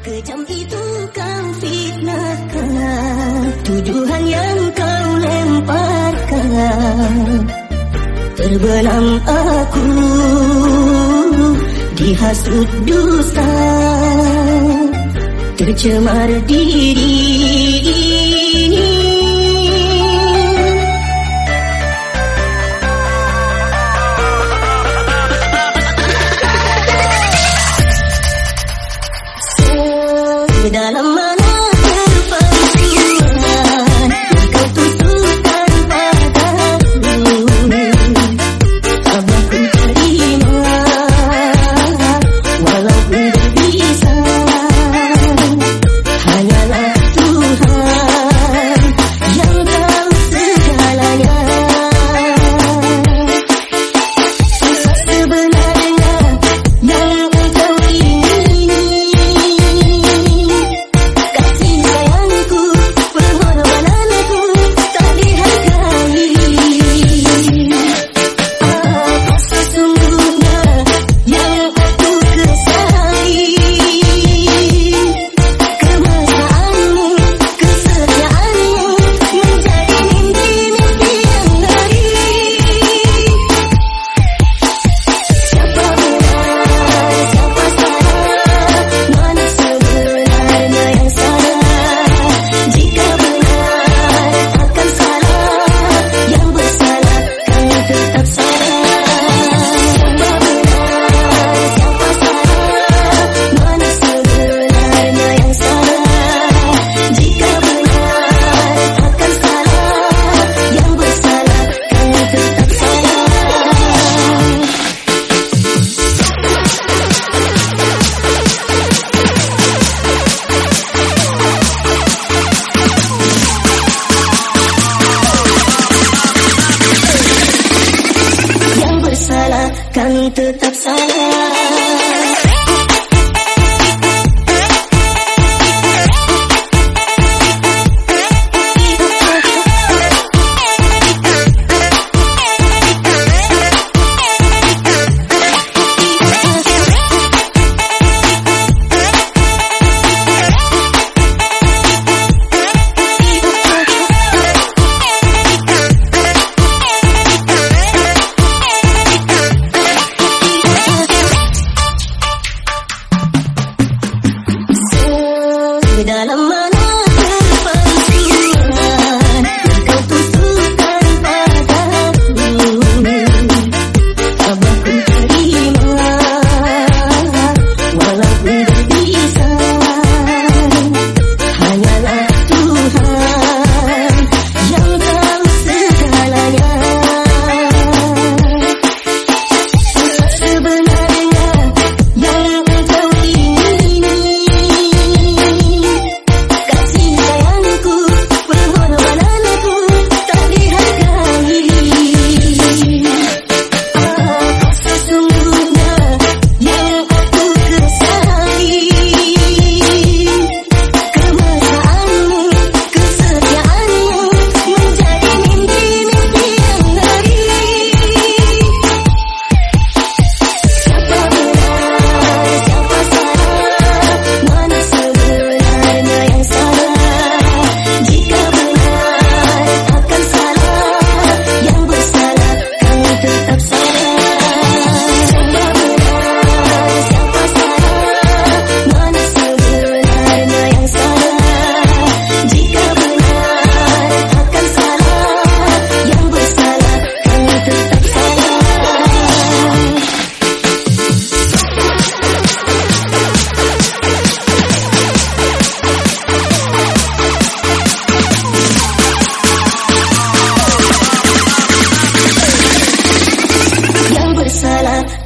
Kejam itu kau fitnahkan. Tuduhan yang kau lemparkan. Terbenam aku Dihasut dusta. Tercemar diri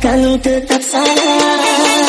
Kalau tetap salah